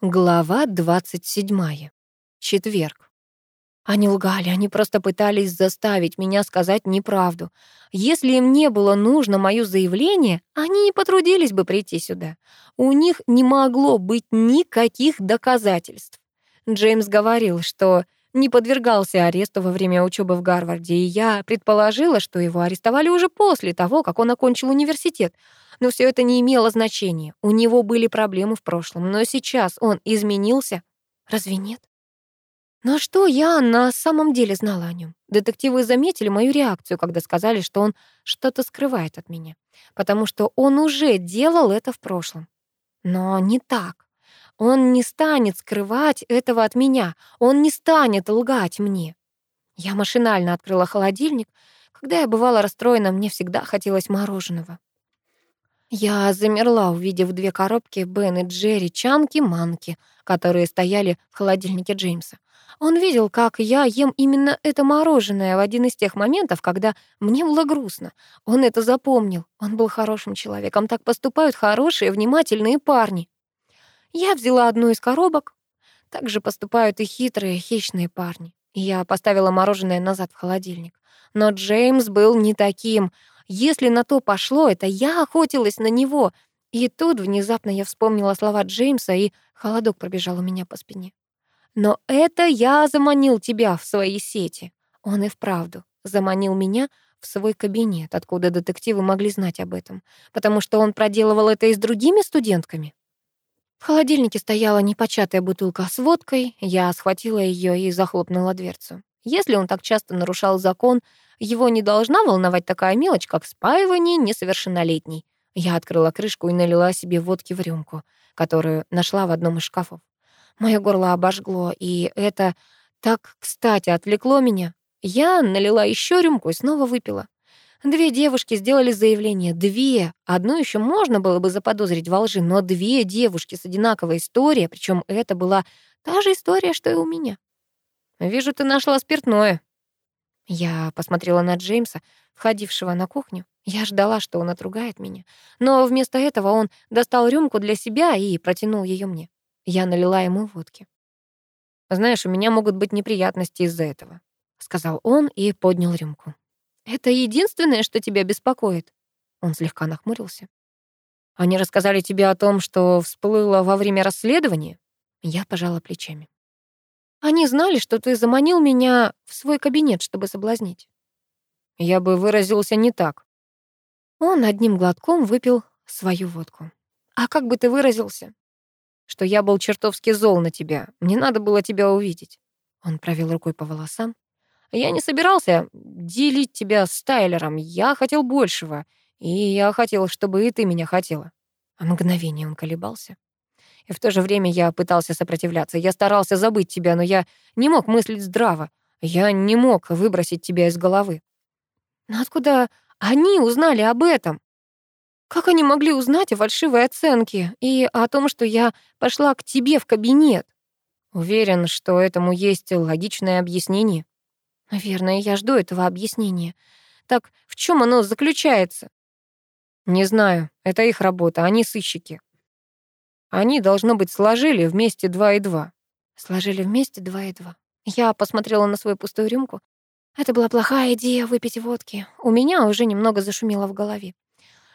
Глава 27. Четверг. Они лгали, они просто пытались заставить меня сказать неправду. Если им не было нужно моё заявление, они не потрудились бы прийти сюда. У них не могло быть никаких доказательств. Джеймс говорил, что не подвергался аресту во время учебы в Гарварде, и я предположила, что его арестовали уже после того, как он окончил университет. Но все это не имело значения. У него были проблемы в прошлом, но сейчас он изменился. Разве нет? Но что я на самом деле знала о нем? Детективы заметили мою реакцию, когда сказали, что он что-то скрывает от меня, потому что он уже делал это в прошлом. Но не так. Он не станет скрывать этого от меня. Он не станет лгать мне. Я машинально открыла холодильник. Когда я бывала расстроена, мне всегда хотелось мороженого. Я замерла, увидев две коробки Бен и Джерри Чанки-Манки, которые стояли в холодильнике Джеймса. Он видел, как я ем именно это мороженое в один из тех моментов, когда мне было грустно. Он это запомнил. Он был хорошим человеком. Так поступают хорошие, внимательные парни. Я взяла одну из коробок. Так же поступают и хитрые, хищные парни. Я поставила мороженое назад в холодильник. Но Джеймс был не таким. Если на то пошло, это я охотилась на него. И тут внезапно я вспомнила слова Джеймса, и холодок пробежал у меня по спине. Но это я заманил тебя в свои сети. Он и вправду заманил меня в свой кабинет, откуда детективы могли знать об этом, потому что он проделывал это и с другими студентками. В холодильнике стояла непочатая бутылка с водкой, я схватила ее и захлопнула дверцу. Если он так часто нарушал закон, его не должна волновать такая мелочь, как спаивание несовершеннолетней. Я открыла крышку и налила себе водки в рюмку, которую нашла в одном из шкафов. Моё горло обожгло, и это так, кстати, отвлекло меня. Я налила еще рюмку и снова выпила. Две девушки сделали заявление. Две. Одну еще можно было бы заподозрить во лжи, но две девушки с одинаковой историей, причем это была та же история, что и у меня. «Вижу, ты нашла спиртное», я посмотрела на Джеймса, входившего на кухню. Я ждала, что он отругает меня. Но вместо этого он достал рюмку для себя и протянул ее мне. Я налила ему водки. «Знаешь, у меня могут быть неприятности из-за этого», — сказал он и поднял рюмку. «Это единственное, что тебя беспокоит?» Он слегка нахмурился. «Они рассказали тебе о том, что всплыло во время расследования?» Я пожала плечами. Они знали, что ты заманил меня в свой кабинет, чтобы соблазнить. Я бы выразился не так. Он одним глотком выпил свою водку. А как бы ты выразился? Что я был чертовски зол на тебя. Мне надо было тебя увидеть. Он провел рукой по волосам. Я не собирался делить тебя с Тайлером. Я хотел большего. И я хотел, чтобы и ты меня хотела. А мгновение он колебался. И в то же время я пытался сопротивляться. Я старался забыть тебя, но я не мог мыслить здраво. Я не мог выбросить тебя из головы. Но откуда они узнали об этом? Как они могли узнать о фальшивой оценке и о том, что я пошла к тебе в кабинет? Уверен, что этому есть логичное объяснение. Наверное, я жду этого объяснения. Так в чем оно заключается? Не знаю, это их работа, они сыщики. Они, должно быть, сложили вместе два и два. Сложили вместе два и два. Я посмотрела на свою пустую рюмку. Это была плохая идея выпить водки. У меня уже немного зашумело в голове.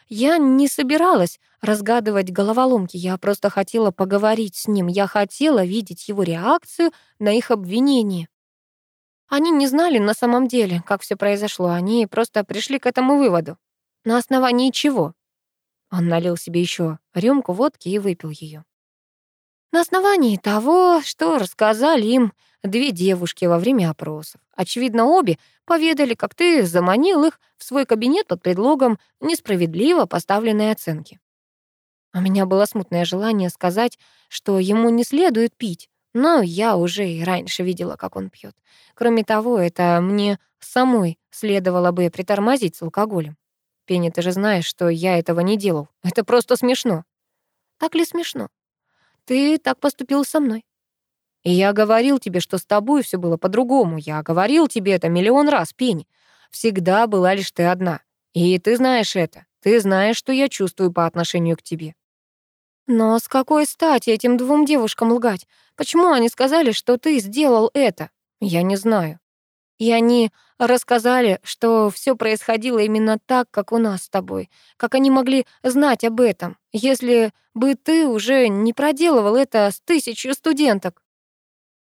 Я не собиралась разгадывать головоломки, я просто хотела поговорить с ним, я хотела видеть его реакцию на их обвинение. Они не знали на самом деле, как все произошло, они просто пришли к этому выводу. На основании чего? Он налил себе еще рюмку водки и выпил ее. На основании того, что рассказали им две девушки во время опросов. Очевидно, обе поведали, как ты заманил их в свой кабинет под предлогом несправедливо поставленной оценки. У меня было смутное желание сказать, что ему не следует пить, но я уже и раньше видела, как он пьет. Кроме того, это мне самой следовало бы притормозить с алкоголем. Пенни, ты же знаешь, что я этого не делал. Это просто смешно. Так ли смешно? Ты так поступил со мной. И я говорил тебе, что с тобой все было по-другому. Я говорил тебе это миллион раз, Пенни. Всегда была лишь ты одна. И ты знаешь это. Ты знаешь, что я чувствую по отношению к тебе. Но с какой стати этим двум девушкам лгать? Почему они сказали, что ты сделал это? Я не знаю. И они рассказали, что все происходило именно так, как у нас с тобой. Как они могли знать об этом, если бы ты уже не проделывал это с тысячью студенток?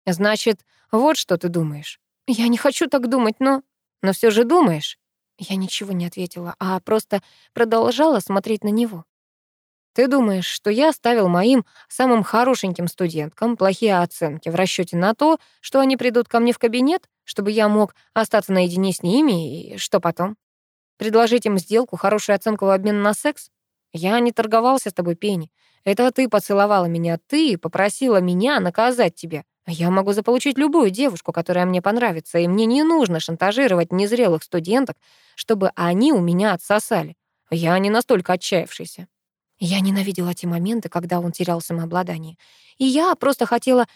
Значит, вот что ты думаешь. Я не хочу так думать, но... Но все же думаешь. Я ничего не ответила, а просто продолжала смотреть на него. Ты думаешь, что я ставил моим самым хорошеньким студенткам плохие оценки в расчете на то, что они придут ко мне в кабинет, чтобы я мог остаться наедине с ними, и что потом? Предложить им сделку, хорошую оценку в обмен на секс? Я не торговался с тобой, Пенни. Это ты поцеловала меня, ты попросила меня наказать тебя. Я могу заполучить любую девушку, которая мне понравится, и мне не нужно шантажировать незрелых студенток, чтобы они у меня отсосали. Я не настолько отчаявшийся. Я ненавидела те моменты, когда он терял самообладание. И я просто хотела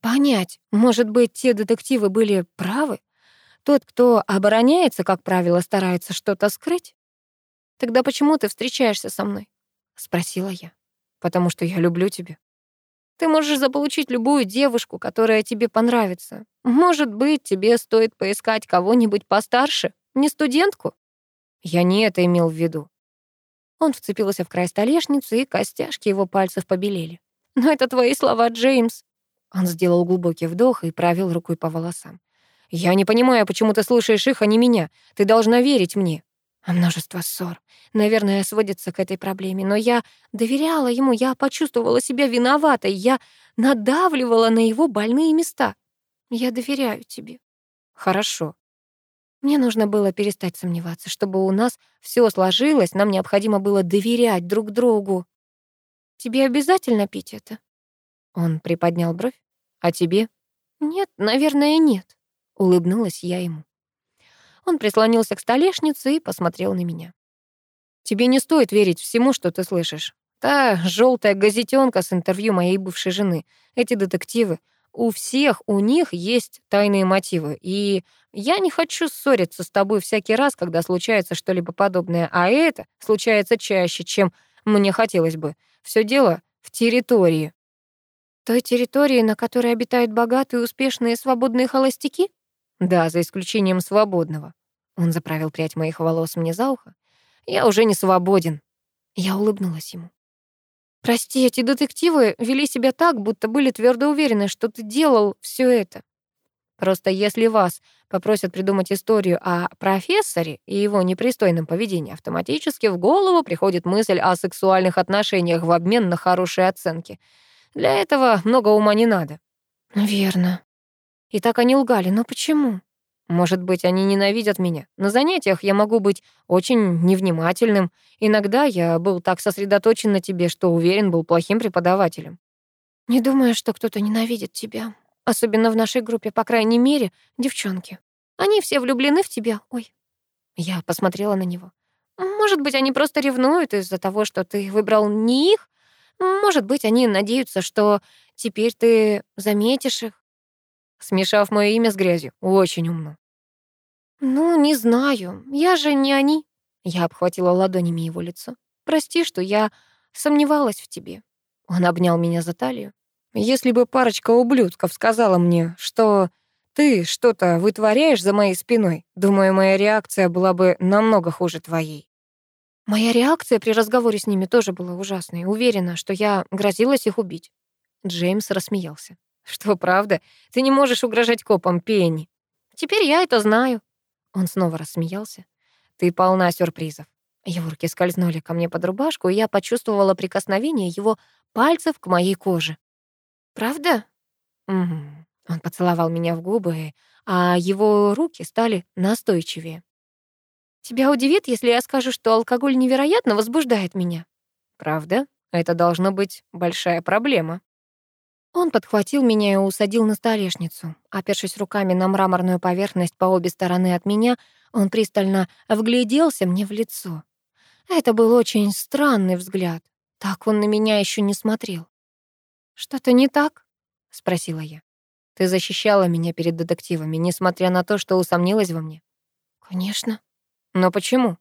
понять, может быть, те детективы были правы? Тот, кто обороняется, как правило, старается что-то скрыть? Тогда почему ты встречаешься со мной? Спросила я. Потому что я люблю тебя. Ты можешь заполучить любую девушку, которая тебе понравится. Может быть, тебе стоит поискать кого-нибудь постарше, не студентку? Я не это имел в виду. Он вцепился в край столешницы, и костяшки его пальцев побелели. «Но это твои слова, Джеймс». Он сделал глубокий вдох и провел рукой по волосам. «Я не понимаю, почему ты слушаешь их, а не меня. Ты должна верить мне». А множество ссор. Наверное, сводится к этой проблеме. Но я доверяла ему, я почувствовала себя виноватой, я надавливала на его больные места. Я доверяю тебе. Хорошо. Мне нужно было перестать сомневаться. Чтобы у нас все сложилось, нам необходимо было доверять друг другу. «Тебе обязательно пить это?» Он приподнял бровь. «А тебе?» «Нет, наверное, нет», — улыбнулась я ему. Он прислонился к столешнице и посмотрел на меня. «Тебе не стоит верить всему, что ты слышишь. Та желтая газетенка с интервью моей бывшей жены, эти детективы, у всех у них есть тайные мотивы, и я не хочу ссориться с тобой всякий раз, когда случается что-либо подобное, а это случается чаще, чем мне хотелось бы. Все дело в территории. Той территории, на которой обитают богатые, успешные, свободные холостяки? Да, за исключением свободного. Он заправил прядь моих волос мне за ухо. Я уже не свободен. Я улыбнулась ему. Прости, эти детективы вели себя так, будто были твердо уверены, что ты делал все это. Просто если вас попросят придумать историю о профессоре и его непристойном поведении, автоматически в голову приходит мысль о сексуальных отношениях в обмен на хорошие оценки. Для этого много ума не надо. Верно. И так они лгали, но почему? Может быть, они ненавидят меня. На занятиях я могу быть очень невнимательным. Иногда я был так сосредоточен на тебе, что уверен, был плохим преподавателем. Не думаю, что кто-то ненавидит тебя. Особенно в нашей группе, по крайней мере, девчонки. Они все влюблены в тебя. Ой. Я посмотрела на него. Может быть, они просто ревнуют из-за того, что ты выбрал не их. Может быть, они надеются, что теперь ты заметишь их. Смешав мое имя с грязью. Очень умно. «Ну, не знаю. Я же не они». Я обхватила ладонями его лицо. «Прости, что я сомневалась в тебе». Он обнял меня за талию. «Если бы парочка ублюдков сказала мне, что ты что-то вытворяешь за моей спиной, думаю, моя реакция была бы намного хуже твоей». Моя реакция при разговоре с ними тоже была ужасной. Уверена, что я грозилась их убить. Джеймс рассмеялся. «Что, правда? Ты не можешь угрожать копам, Пенни?» «Теперь я это знаю», он снова рассмеялся. «Ты полна сюрпризов». Его руки скользнули ко мне под рубашку, и я почувствовала прикосновение его пальцев к моей коже. «Правда?» «Угу». Он поцеловал меня в губы, а его руки стали настойчивее. «Тебя удивит, если я скажу, что алкоголь невероятно возбуждает меня?» «Правда? Это должно быть большая проблема». Он подхватил меня и усадил на столешницу. Опершись руками на мраморную поверхность по обе стороны от меня, он пристально вгляделся мне в лицо. Это был очень странный взгляд. Так он на меня еще не смотрел. «Что-то не так?» — спросила я. «Ты защищала меня перед детективами, несмотря на то, что усомнилась во мне?» «Конечно». «Но почему?»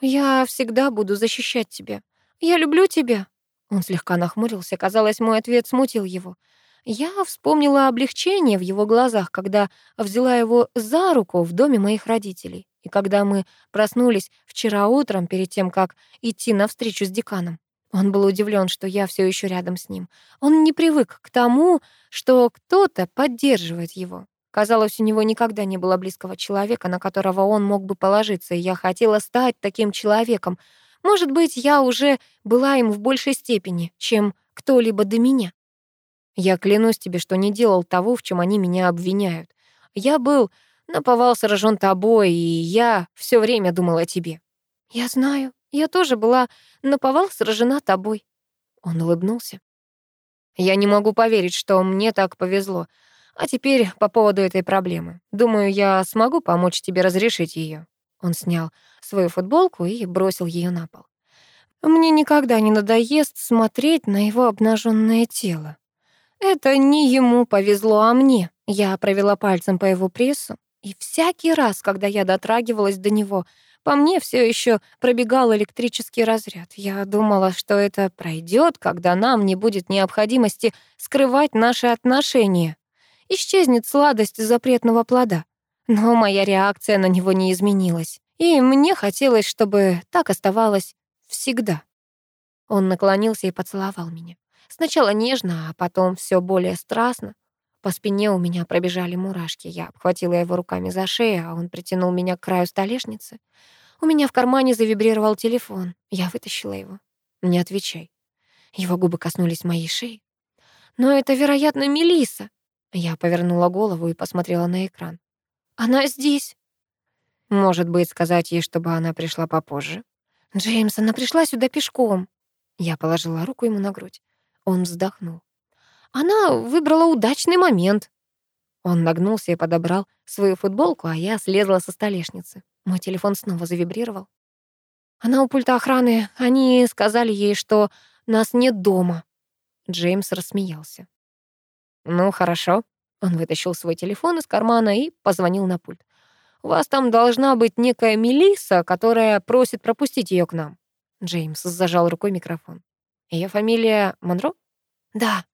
«Я всегда буду защищать тебя. Я люблю тебя», Он слегка нахмурился, казалось, мой ответ смутил его. Я вспомнила облегчение в его глазах, когда взяла его за руку в доме моих родителей, и когда мы проснулись вчера утром перед тем, как идти навстречу с деканом. Он был удивлен, что я все еще рядом с ним. Он не привык к тому, что кто-то поддерживает его. Казалось, у него никогда не было близкого человека, на которого он мог бы положиться, и я хотела стать таким человеком. Может быть, я уже была им в большей степени, чем кто-либо до меня. Я клянусь тебе, что не делал того, в чем они меня обвиняют. Я был наповал сражен тобой, и я все время думал о тебе. Я знаю, я тоже была наповал сражена тобой. Он улыбнулся. Я не могу поверить, что мне так повезло. А теперь по поводу этой проблемы. Думаю, я смогу помочь тебе разрешить ее. Он снял свою футболку и бросил ее на пол. Мне никогда не надоест смотреть на его обнаженное тело. Это не ему повезло, а мне. Я провела пальцем по его прессу, и всякий раз, когда я дотрагивалась до него, по мне все еще пробегал электрический разряд. Я думала, что это пройдет, когда нам не будет необходимости скрывать наши отношения. Исчезнет сладость запретного плода. Но моя реакция на него не изменилась. И мне хотелось, чтобы так оставалось всегда. Он наклонился и поцеловал меня. Сначала нежно, а потом все более страстно. По спине у меня пробежали мурашки. Я обхватила его руками за шею, а он притянул меня к краю столешницы. У меня в кармане завибрировал телефон. Я вытащила его. «Не отвечай». Его губы коснулись моей шеи. «Но это, вероятно, Мелиса. Я повернула голову и посмотрела на экран. «Она здесь». «Может быть, сказать ей, чтобы она пришла попозже?» «Джеймс, она пришла сюда пешком». Я положила руку ему на грудь. Он вздохнул. Она выбрала удачный момент. Он нагнулся и подобрал свою футболку, а я слезла со столешницы. Мой телефон снова завибрировал. Она у пульта охраны. Они сказали ей, что нас нет дома. Джеймс рассмеялся. «Ну, хорошо». Он вытащил свой телефон из кармана и позвонил на пульт. «У вас там должна быть некая Мелисса, которая просит пропустить ее к нам». Джеймс зажал рукой микрофон. Ее фамилия Монро? Да.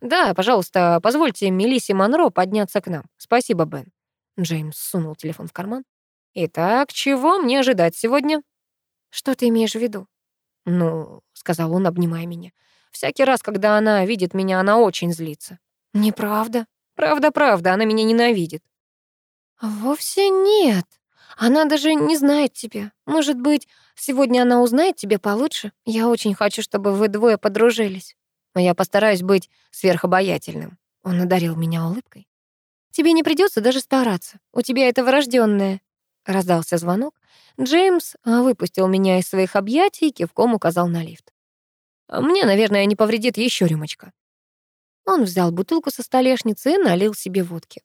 Да, пожалуйста, позвольте Мелиссе Монро подняться к нам. Спасибо, Бен. Джеймс сунул телефон в карман. Итак, чего мне ожидать сегодня? Что ты имеешь в виду? Ну, сказал он, обнимая меня. Всякий раз, когда она видит меня, она очень злится. Неправда. Правда, правда, она меня ненавидит. Вовсе нет. Она даже не знает тебя. Может быть, сегодня она узнает тебя получше? Я очень хочу, чтобы вы двое подружились. Но я постараюсь быть сверхобаятельным. Он одарил меня улыбкой. Тебе не придется даже стараться. У тебя это врожденное. Раздался звонок. Джеймс а, выпустил меня из своих объятий и кивком указал на лифт. Мне, наверное, не повредит еще рюмочка. Он взял бутылку со столешницы и налил себе водки.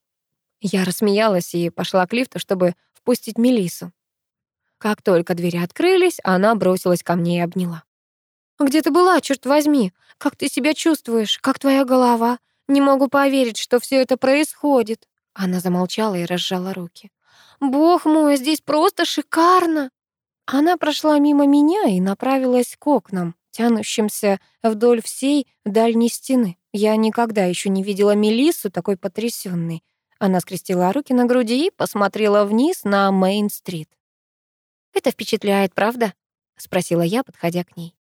Я рассмеялась и пошла к лифту, чтобы впустить Мелису. Как только двери открылись, она бросилась ко мне и обняла. «Где ты была, черт возьми? Как ты себя чувствуешь? Как твоя голова? Не могу поверить, что все это происходит». Она замолчала и разжала руки. «Бог мой, здесь просто шикарно!» Она прошла мимо меня и направилась к окнам, тянущимся вдоль всей дальней стены. Я никогда еще не видела Мелиссу такой потрясенной. Она скрестила руки на груди и посмотрела вниз на Мейн-стрит. «Это впечатляет, правда?» — спросила я, подходя к ней.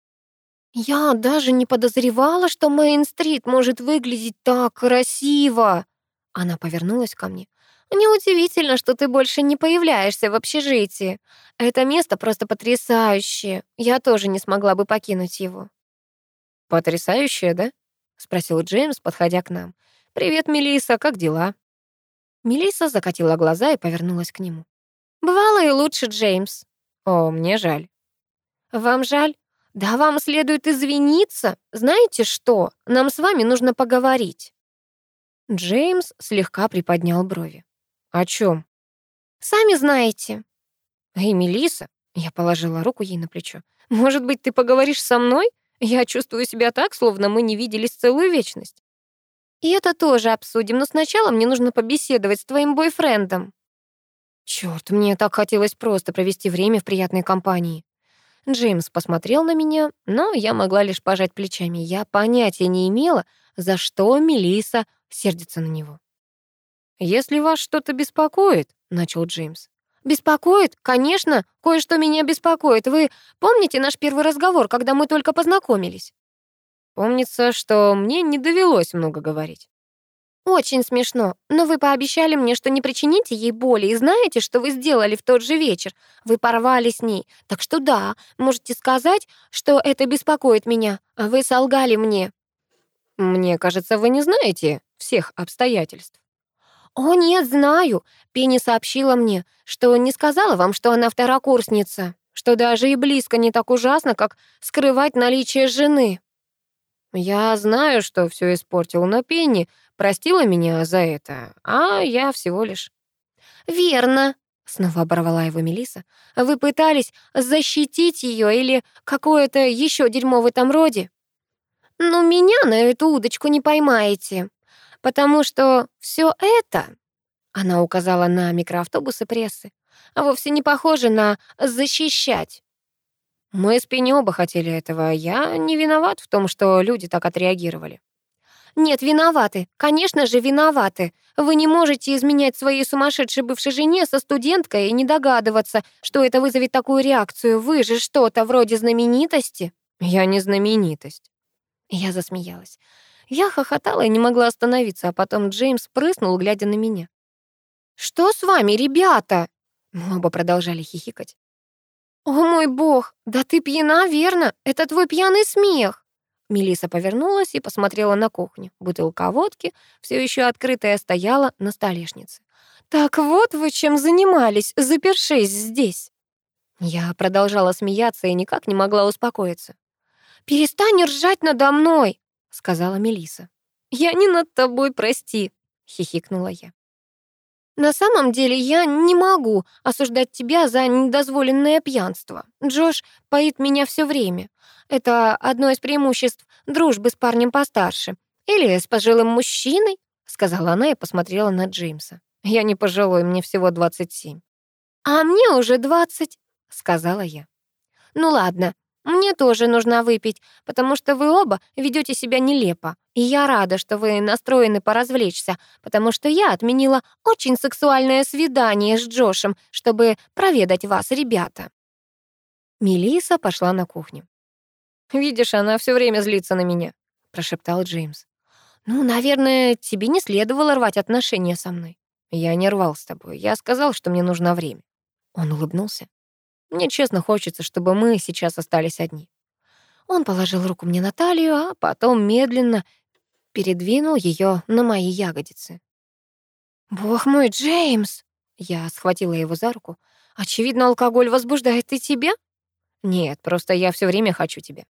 «Я даже не подозревала, что Мейн-стрит может выглядеть так красиво!» Она повернулась ко мне. «Неудивительно, что ты больше не появляешься в общежитии. Это место просто потрясающее. Я тоже не смогла бы покинуть его». «Потрясающее, да?» — спросил Джеймс, подходя к нам. «Привет, Мелисса, как дела?» Мелисса закатила глаза и повернулась к нему. «Бывало и лучше, Джеймс». «О, мне жаль». «Вам жаль? Да вам следует извиниться. Знаете что? Нам с вами нужно поговорить». Джеймс слегка приподнял брови. «О чем? «Сами знаете». «Эй, Мелисса», — я положила руку ей на плечо, «может быть, ты поговоришь со мной? Я чувствую себя так, словно мы не виделись целую вечность». И это тоже обсудим, но сначала мне нужно побеседовать с твоим бойфрендом. Чёрт, мне так хотелось просто провести время в приятной компании. Джеймс посмотрел на меня, но я могла лишь пожать плечами. Я понятия не имела, за что Мелиса сердится на него. «Если вас что-то беспокоит», — начал Джеймс. «Беспокоит? Конечно, кое-что меня беспокоит. Вы помните наш первый разговор, когда мы только познакомились?» «Помнится, что мне не довелось много говорить». «Очень смешно, но вы пообещали мне, что не причините ей боли, и знаете, что вы сделали в тот же вечер? Вы порвали с ней. Так что да, можете сказать, что это беспокоит меня, а вы солгали мне». «Мне кажется, вы не знаете всех обстоятельств». «О, нет, знаю. Пенни сообщила мне, что не сказала вам, что она второкурсница, что даже и близко не так ужасно, как скрывать наличие жены». «Я знаю, что все испортил, но Пенни простила меня за это, а я всего лишь...» «Верно», — снова оборвала его Мелиса. «Вы пытались защитить ее или какое-то еще дерьмо в этом роде?» «Но меня на эту удочку не поймаете, потому что все это...» Она указала на микроавтобусы прессы. «Вовсе не похоже на защищать. Мы с Пенни оба хотели этого. Я не виноват в том, что люди так отреагировали. Нет, виноваты. Конечно же, виноваты. Вы не можете изменять своей сумасшедшей бывшей жене со студенткой и не догадываться, что это вызовет такую реакцию. Вы же что-то вроде знаменитости. Я не знаменитость. Я засмеялась. Я хохотала и не могла остановиться, а потом Джеймс прыснул, глядя на меня. «Что с вами, ребята?» Мы оба продолжали хихикать. «О мой бог, да ты пьяна, верно? Это твой пьяный смех!» Мелиса повернулась и посмотрела на кухню. Бутылка водки, все еще открытая, стояла на столешнице. «Так вот вы чем занимались, запершись здесь!» Я продолжала смеяться и никак не могла успокоиться. «Перестань ржать надо мной!» — сказала Мелиса. «Я не над тобой, прости!» — хихикнула я. На самом деле я не могу осуждать тебя за недозволенное пьянство. Джош поит меня все время. Это одно из преимуществ дружбы с парнем постарше. Или с пожилым мужчиной, сказала она и посмотрела на Джеймса. Я не пожилой, мне всего 27. А мне уже 20, сказала я. Ну ладно, мне тоже нужно выпить, потому что вы оба ведете себя нелепо. И я рада, что вы настроены поразвлечься, потому что я отменила очень сексуальное свидание с Джошем, чтобы проведать вас, ребята. Мелиса пошла на кухню. «Видишь, она все время злится на меня», — прошептал Джеймс. «Ну, наверное, тебе не следовало рвать отношения со мной». «Я не рвал с тобой. Я сказал, что мне нужно время». Он улыбнулся. Мне честно хочется, чтобы мы сейчас остались одни. Он положил руку мне на талию, а потом медленно передвинул ее на мои ягодицы. «Бог мой, Джеймс!» Я схватила его за руку. «Очевидно, алкоголь возбуждает и тебя?» «Нет, просто я все время хочу тебя».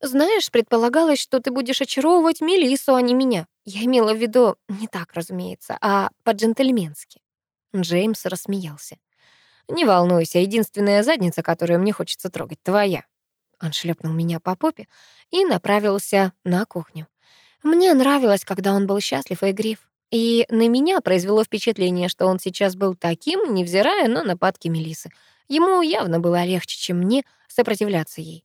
«Знаешь, предполагалось, что ты будешь очаровывать Мелиссу, а не меня. Я имела в виду не так, разумеется, а по-джентльменски». Джеймс рассмеялся. «Не волнуйся, единственная задница, которую мне хочется трогать, твоя». Он шлепнул меня по попе и направился на кухню. Мне нравилось, когда он был счастлив и игрив. И на меня произвело впечатление, что он сейчас был таким, невзирая на нападки Мелисы. Ему явно было легче, чем мне, сопротивляться ей.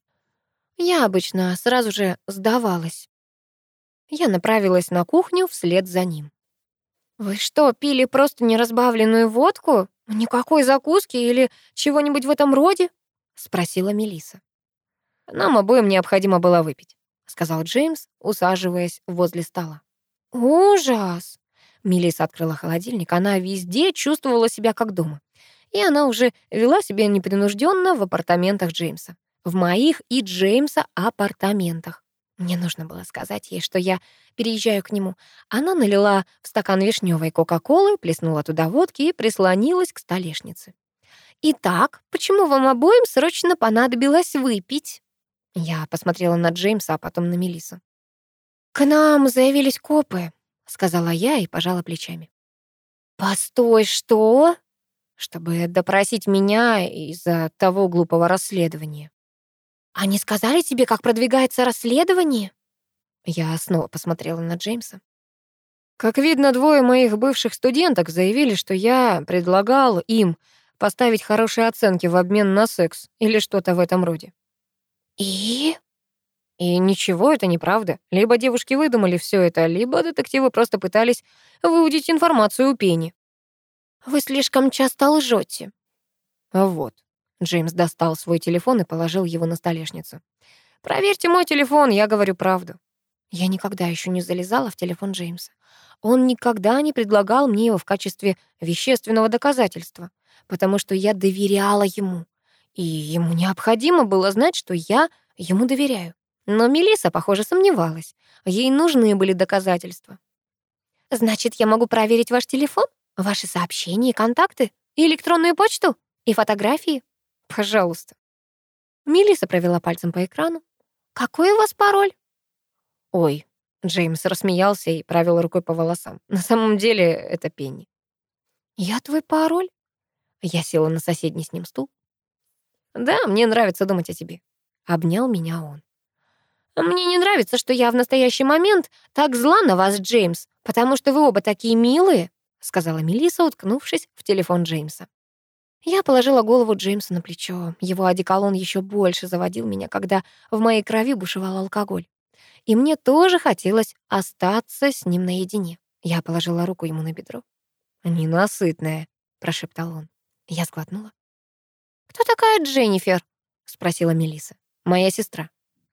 Я обычно сразу же сдавалась. Я направилась на кухню вслед за ним. «Вы что, пили просто неразбавленную водку?» «Никакой закуски или чего-нибудь в этом роде?» — спросила Мелиса. «Нам обоим необходимо было выпить», — сказал Джеймс, усаживаясь возле стола. «Ужас!» Мелиса открыла холодильник. Она везде чувствовала себя как дома. И она уже вела себя непринужденно в апартаментах Джеймса. В моих и Джеймса апартаментах. Мне нужно было сказать ей, что я переезжаю к нему. Она налила в стакан вишневой кока-колы, плеснула туда водки и прислонилась к столешнице. «Итак, почему вам обоим срочно понадобилось выпить?» Я посмотрела на Джеймса, а потом на Мелису. «К нам заявились копы», — сказала я и пожала плечами. «Постой, что?» «Чтобы допросить меня из-за того глупого расследования». «Они сказали тебе, как продвигается расследование?» Я снова посмотрела на Джеймса. Как видно, двое моих бывших студенток заявили, что я предлагал им поставить хорошие оценки в обмен на секс или что-то в этом роде. И? И ничего, это неправда. Либо девушки выдумали все это, либо детективы просто пытались выудить информацию у Пенни. Вы слишком часто лжете. Вот. Джеймс достал свой телефон и положил его на столешницу. «Проверьте мой телефон, я говорю правду». Я никогда еще не залезала в телефон Джеймса. Он никогда не предлагал мне его в качестве вещественного доказательства, потому что я доверяла ему. И ему необходимо было знать, что я ему доверяю. Но Мелиса, похоже, сомневалась. Ей нужны были доказательства. «Значит, я могу проверить ваш телефон, ваши сообщения и контакты, и электронную почту, и фотографии?» «Пожалуйста». Мелиса провела пальцем по экрану. «Какой у вас пароль?» «Ой». Джеймс рассмеялся и провел рукой по волосам. На самом деле это Пенни. «Я твой пароль?» Я села на соседний с ним стул. «Да, мне нравится думать о тебе». Обнял меня он. «Мне не нравится, что я в настоящий момент так зла на вас, Джеймс, потому что вы оба такие милые», сказала Мелиса, уткнувшись в телефон Джеймса. Я положила голову Джеймса на плечо. Его одеколон еще больше заводил меня, когда в моей крови бушевал алкоголь. И мне тоже хотелось остаться с ним наедине. Я положила руку ему на бедро. «Ненасытная», — прошептал он. Я сглотнула. «Кто такая Дженнифер?» — спросила Мелиса. «Моя сестра».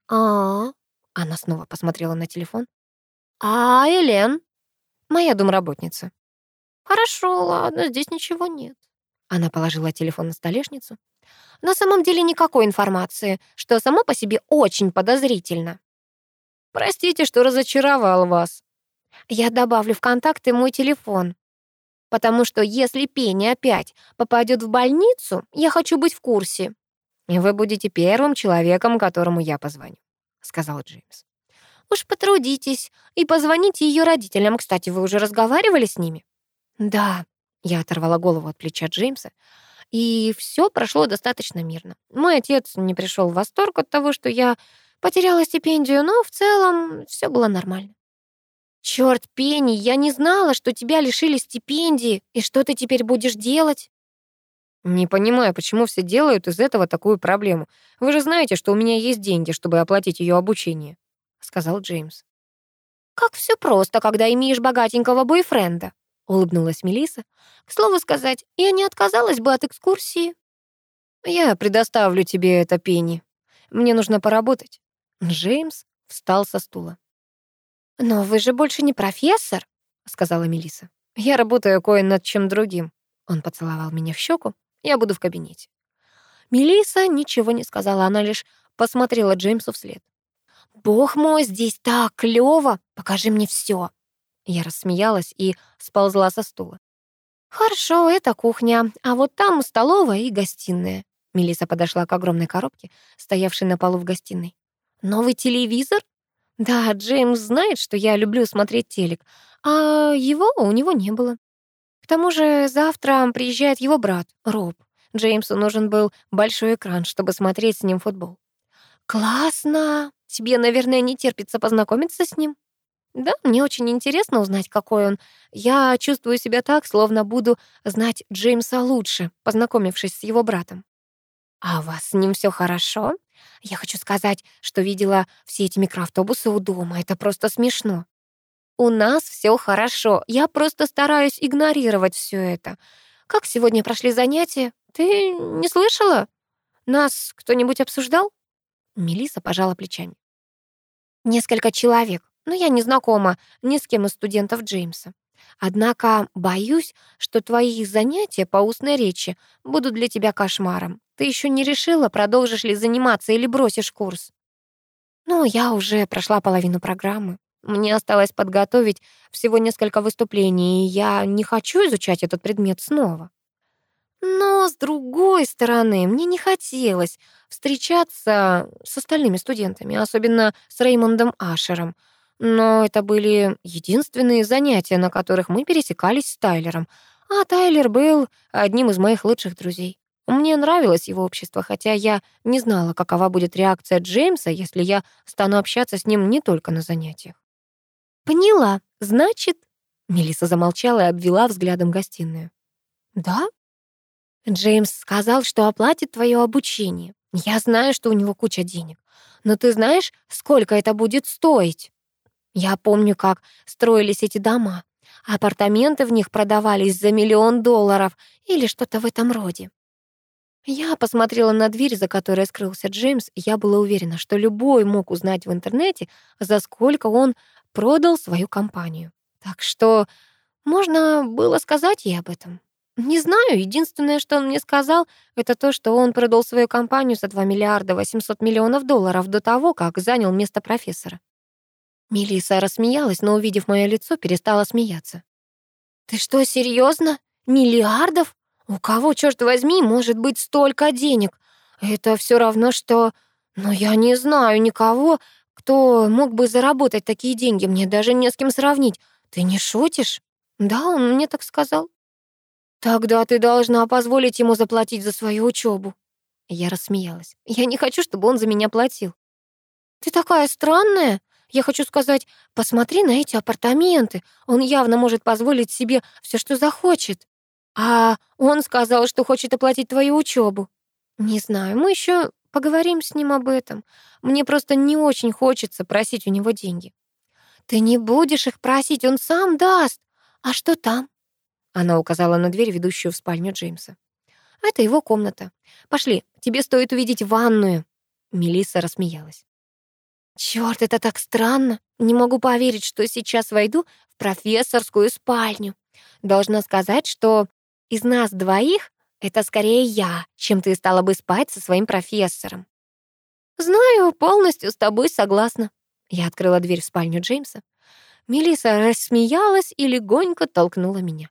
А, -а, а Она снова посмотрела на телефон. «А Элен?» «Моя домработница». «Хорошо, ладно, здесь ничего нет». Она положила телефон на столешницу. «На самом деле никакой информации, что само по себе очень подозрительно». «Простите, что разочаровал вас». «Я добавлю в контакты мой телефон, потому что если Пенни опять попадет в больницу, я хочу быть в курсе». «И вы будете первым человеком, которому я позвоню», — сказал Джеймс. «Уж потрудитесь и позвоните ее родителям. Кстати, вы уже разговаривали с ними?» «Да», — я оторвала голову от плеча Джеймса. И все прошло достаточно мирно. Мой отец не пришел в восторг от того, что я потеряла стипендию, но в целом все было нормально. Черт, Пенни, я не знала, что тебя лишили стипендии. И что ты теперь будешь делать? Не понимаю, почему все делают из этого такую проблему. Вы же знаете, что у меня есть деньги, чтобы оплатить ее обучение, сказал Джеймс. Как все просто, когда имеешь богатенького бойфренда, улыбнулась Мелиса. К слову сказать, я не отказалась бы от экскурсии. Я предоставлю тебе это, Пенни. Мне нужно поработать. Джеймс встал со стула. «Но вы же больше не профессор», — сказала Мелиса. «Я работаю кое над чем другим». Он поцеловал меня в щеку. «Я буду в кабинете». Мелиса ничего не сказала, она лишь посмотрела Джеймсу вслед. «Бог мой, здесь так клёво! Покажи мне все. Я рассмеялась и сползла со стула. «Хорошо, это кухня, а вот там столовая и гостиная». Мелиса подошла к огромной коробке, стоявшей на полу в гостиной. «Новый телевизор?» Да, Джеймс знает, что я люблю смотреть телек, а его у него не было. К тому же завтра приезжает его брат, Роб. Джеймсу нужен был большой экран, чтобы смотреть с ним футбол. «Классно! Тебе, наверное, не терпится познакомиться с ним?» «Да, мне очень интересно узнать, какой он. Я чувствую себя так, словно буду знать Джеймса лучше, познакомившись с его братом». «А у вас с ним все хорошо?» Я хочу сказать, что видела все эти микроавтобусы у дома. Это просто смешно. У нас все хорошо. Я просто стараюсь игнорировать все это. Как сегодня прошли занятия? Ты не слышала? Нас кто-нибудь обсуждал? Мелиса пожала плечами. Несколько человек, но я не знакома ни с кем из студентов Джеймса. Однако боюсь, что твои занятия по устной речи будут для тебя кошмаром. Ты еще не решила, продолжишь ли заниматься или бросишь курс? Ну, я уже прошла половину программы. Мне осталось подготовить всего несколько выступлений, и я не хочу изучать этот предмет снова. Но, с другой стороны, мне не хотелось встречаться с остальными студентами, особенно с Реймондом Ашером. Но это были единственные занятия, на которых мы пересекались с Тайлером, а Тайлер был одним из моих лучших друзей. Мне нравилось его общество, хотя я не знала, какова будет реакция Джеймса, если я стану общаться с ним не только на занятиях. «Поняла. Значит...» Мелиса замолчала и обвела взглядом гостиную. «Да? Джеймс сказал, что оплатит твое обучение. Я знаю, что у него куча денег. Но ты знаешь, сколько это будет стоить? Я помню, как строились эти дома. Апартаменты в них продавались за миллион долларов или что-то в этом роде. Я посмотрела на дверь, за которой скрылся Джеймс, я была уверена, что любой мог узнать в интернете, за сколько он продал свою компанию. Так что можно было сказать ей об этом. Не знаю, единственное, что он мне сказал, это то, что он продал свою компанию за 2 миллиарда 800 миллионов долларов до того, как занял место профессора. Мелисса рассмеялась, но, увидев мое лицо, перестала смеяться. «Ты что, серьезно? Миллиардов? У кого, черт возьми, может быть столько денег? Это все равно, что... Но я не знаю никого, кто мог бы заработать такие деньги. Мне даже не с кем сравнить. Ты не шутишь?» «Да, он мне так сказал». «Тогда ты должна позволить ему заплатить за свою учебу. Я рассмеялась. «Я не хочу, чтобы он за меня платил». «Ты такая странная. Я хочу сказать, посмотри на эти апартаменты. Он явно может позволить себе все, что захочет. А он сказал, что хочет оплатить твою учебу. Не знаю, мы еще поговорим с ним об этом. Мне просто не очень хочется просить у него деньги. Ты не будешь их просить, он сам даст. А что там? Она указала на дверь, ведущую в спальню Джеймса. Это его комната. Пошли, тебе стоит увидеть ванную. Мелисса рассмеялась. Чёрт, это так странно. Не могу поверить, что сейчас войду в профессорскую спальню. Должна сказать, что из нас двоих это скорее я, чем ты стала бы спать со своим профессором. Знаю, полностью с тобой согласна. Я открыла дверь в спальню Джеймса. Мелисса рассмеялась и легонько толкнула меня.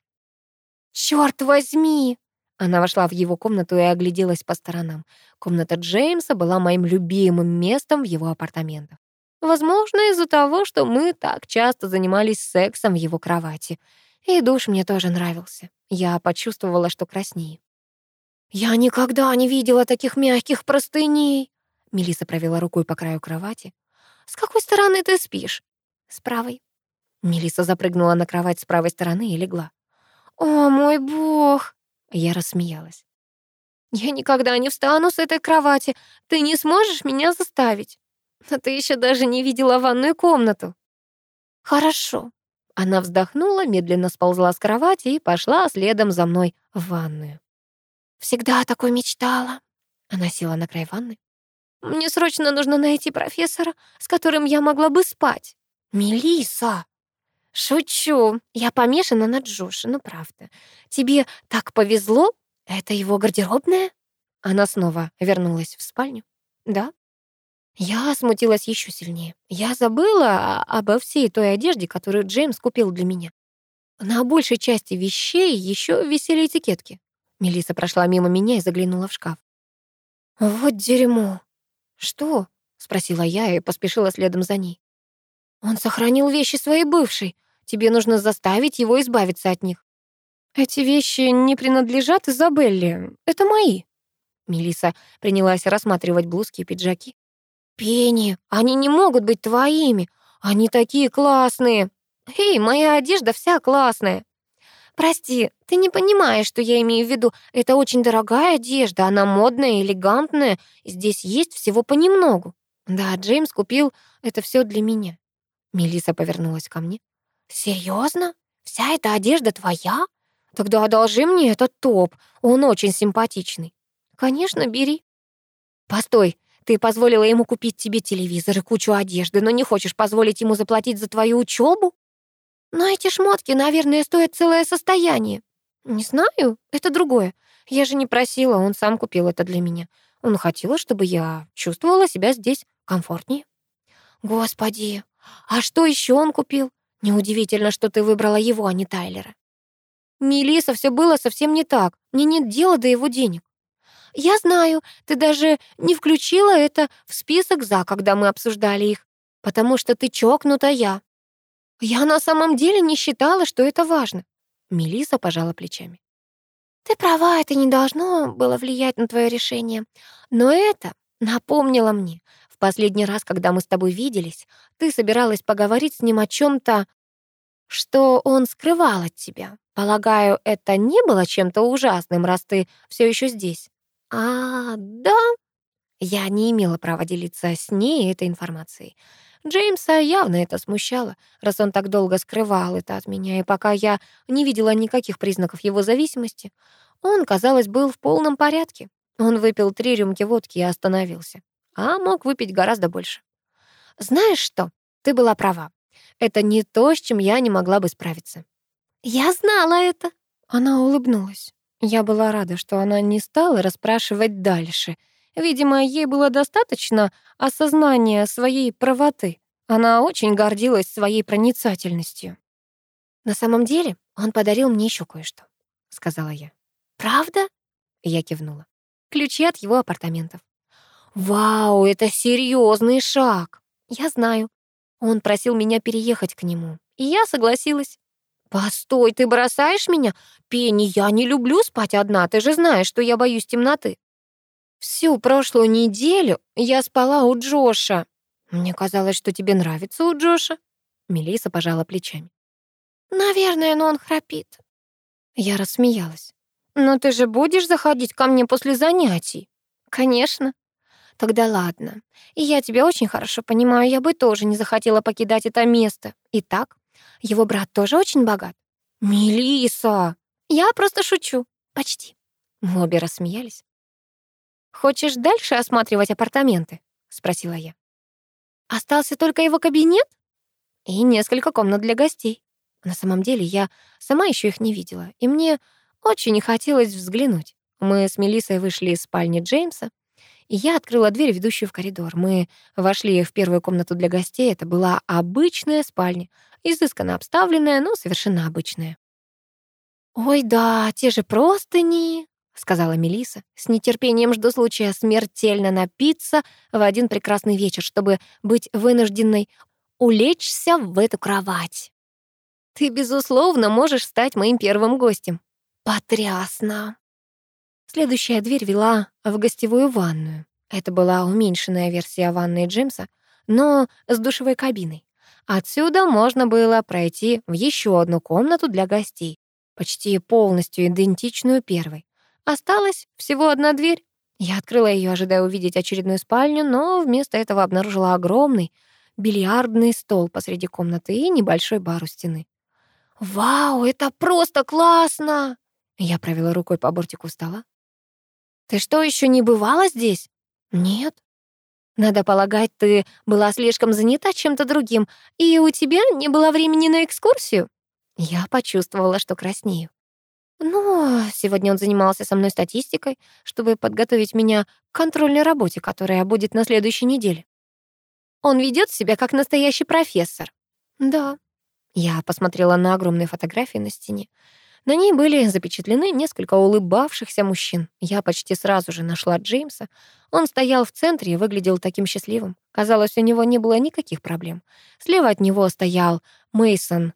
«Чёрт возьми!» Она вошла в его комнату и огляделась по сторонам. Комната Джеймса была моим любимым местом в его апартаментах. Возможно, из-за того, что мы так часто занимались сексом в его кровати. И душ мне тоже нравился. Я почувствовала, что краснею. «Я никогда не видела таких мягких простыней!» Мелиса провела рукой по краю кровати. «С какой стороны ты спишь?» «С правой». Мелиса запрыгнула на кровать с правой стороны и легла. «О, мой бог!» Я рассмеялась. «Я никогда не встану с этой кровати. Ты не сможешь меня заставить. А ты еще даже не видела ванную комнату». «Хорошо». Она вздохнула, медленно сползла с кровати и пошла следом за мной в ванную. «Всегда такой мечтала». Она села на край ванны. «Мне срочно нужно найти профессора, с которым я могла бы спать». Мелиса. «Шучу. Я помешана на Джоше, ну правда. Тебе так повезло? Это его гардеробная?» Она снова вернулась в спальню. «Да». Я смутилась еще сильнее. Я забыла обо всей той одежде, которую Джеймс купил для меня. На большей части вещей еще висели этикетки. Мелиса прошла мимо меня и заглянула в шкаф. «Вот дерьмо!» «Что?» — спросила я и поспешила следом за ней. Он сохранил вещи своей бывшей. Тебе нужно заставить его избавиться от них. Эти вещи не принадлежат Изабелле. Это мои. Мелиса принялась рассматривать блузки и пиджаки. Пенни, они не могут быть твоими. Они такие классные. Эй, моя одежда вся классная. Прости, ты не понимаешь, что я имею в виду. Это очень дорогая одежда, она модная, элегантная. Здесь есть всего понемногу. Да, Джеймс купил это все для меня. Мелиса повернулась ко мне. Серьезно? Вся эта одежда твоя? Тогда одолжи мне этот топ, он очень симпатичный. Конечно, бери. Постой, ты позволила ему купить тебе телевизор и кучу одежды, но не хочешь позволить ему заплатить за твою учебу? Но эти шмотки, наверное, стоят целое состояние. Не знаю, это другое. Я же не просила, он сам купил это для меня. Он хотел, чтобы я чувствовала себя здесь комфортнее. Господи, а что еще он купил? Неудивительно, что ты выбрала его, а не Тайлера. Мелиса, все было совсем не так. Мне нет дела до его денег. Я знаю, ты даже не включила это в список за, когда мы обсуждали их, потому что ты чокнутая. Я на самом деле не считала, что это важно. Мелиса пожала плечами. Ты права, это не должно было влиять на твое решение. Но это напомнило мне, Последний раз, когда мы с тобой виделись, ты собиралась поговорить с ним о чем то что он скрывал от тебя. Полагаю, это не было чем-то ужасным, раз ты все еще здесь. А, да. Я не имела права делиться с ней этой информацией. Джеймса явно это смущало, раз он так долго скрывал это от меня, и пока я не видела никаких признаков его зависимости, он, казалось, был в полном порядке. Он выпил три рюмки водки и остановился, а мог выпить гораздо больше. «Знаешь что? Ты была права. Это не то, с чем я не могла бы справиться». «Я знала это!» Она улыбнулась. Я была рада, что она не стала расспрашивать дальше — Видимо, ей было достаточно осознания своей правоты. Она очень гордилась своей проницательностью. «На самом деле он подарил мне еще кое-что», — сказала я. «Правда?» — я кивнула. «Ключи от его апартаментов». «Вау, это серьезный шаг!» «Я знаю. Он просил меня переехать к нему, и я согласилась». «Постой, ты бросаешь меня? Пенни, я не люблю спать одна, ты же знаешь, что я боюсь темноты». Всю прошлую неделю я спала у Джоша. Мне казалось, что тебе нравится у Джоша. Мелиса пожала плечами. Наверное, но он храпит. Я рассмеялась. Но ты же будешь заходить ко мне после занятий? Конечно. Тогда ладно. И я тебя очень хорошо понимаю, я бы тоже не захотела покидать это место. Итак, его брат тоже очень богат. Мелиса, я просто шучу. Почти. Мы обе рассмеялись. «Хочешь дальше осматривать апартаменты?» — спросила я. «Остался только его кабинет?» «И несколько комнат для гостей. На самом деле я сама еще их не видела, и мне очень хотелось взглянуть. Мы с Мелиссой вышли из спальни Джеймса, я открыла дверь, ведущую в коридор. Мы вошли в первую комнату для гостей. Это была обычная спальня, изысканно обставленная, но совершенно обычная. «Ой, да, те же простыни, сказала Мелиса. С нетерпением жду случая смертельно напиться в один прекрасный вечер, чтобы быть вынужденной улечься в эту кровать. Ты, безусловно, можешь стать моим первым гостем. Потрясно. Следующая дверь вела в гостевую ванную. Это была уменьшенная версия ванной Джеймса, но с душевой кабиной. Отсюда можно было пройти в еще одну комнату для гостей, почти полностью идентичную первой. Осталась всего одна дверь. Я открыла ее, ожидая увидеть очередную спальню, но вместо этого обнаружила огромный бильярдный стол посреди комнаты и небольшой бар у стены. «Вау, это просто классно!» Я провела рукой по бортику стола. «Ты что, еще не бывала здесь?» «Нет». «Надо полагать, ты была слишком занята чем-то другим, и у тебя не было времени на экскурсию?» Я почувствовала, что краснею. Ну, сегодня он занимался со мной статистикой, чтобы подготовить меня к контрольной работе, которая будет на следующей неделе. Он ведет себя как настоящий профессор. Да. Я посмотрела на огромные фотографии на стене. На ней были запечатлены несколько улыбавшихся мужчин. Я почти сразу же нашла Джеймса. Он стоял в центре и выглядел таким счастливым. Казалось, у него не было никаких проблем. Слева от него стоял Мейсон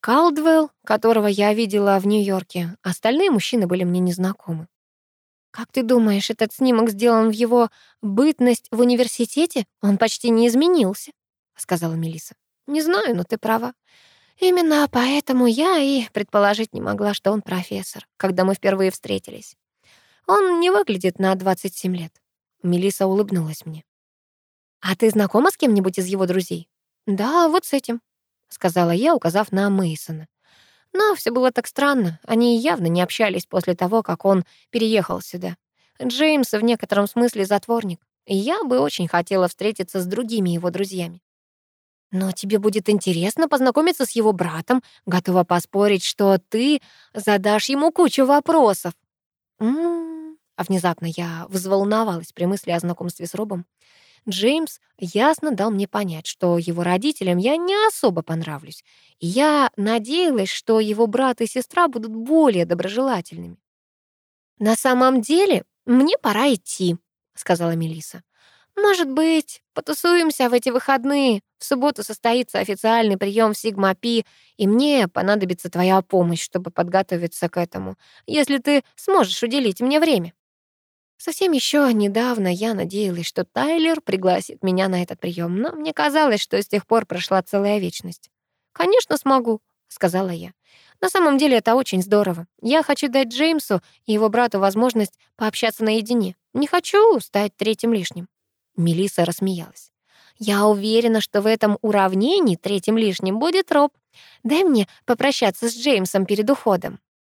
Калдвелл, которого я видела в Нью-Йорке. Остальные мужчины были мне незнакомы. «Как ты думаешь, этот снимок сделан в его бытность в университете? Он почти не изменился», — сказала Мелиса. «Не знаю, но ты права. Именно поэтому я и предположить не могла, что он профессор, когда мы впервые встретились. Он не выглядит на 27 лет». Мелиса улыбнулась мне. «А ты знакома с кем-нибудь из его друзей?» «Да, вот с этим», — сказала я, указав на Мейсона. Но все было так странно. Они явно не общались после того, как он переехал сюда. Джеймс в некотором смысле затворник. И я бы очень хотела встретиться с другими его друзьями. Но тебе будет интересно познакомиться с его братом. Готова поспорить, что ты задашь ему кучу вопросов. М-м-м. А внезапно я взволновалась при мысли о знакомстве с Робом. Джеймс ясно дал мне понять, что его родителям я не особо понравлюсь. Я надеялась, что его брат и сестра будут более доброжелательными. «На самом деле, мне пора идти», — сказала Мелиса. «Может быть, потусуемся в эти выходные. В субботу состоится официальный прием в Сигма Пи, и мне понадобится твоя помощь, чтобы подготовиться к этому, если ты сможешь уделить мне время». Совсем еще недавно я надеялась, что Тайлер пригласит меня на этот прием, но мне казалось, что с тех пор прошла целая вечность. «Конечно смогу», — сказала я. «На самом деле это очень здорово. Я хочу дать Джеймсу и его брату возможность пообщаться наедине. Не хочу стать третьим лишним». Мелисса рассмеялась. «Я уверена, что в этом уравнении третьим лишним будет Роб. Дай мне попрощаться с Джеймсом перед уходом».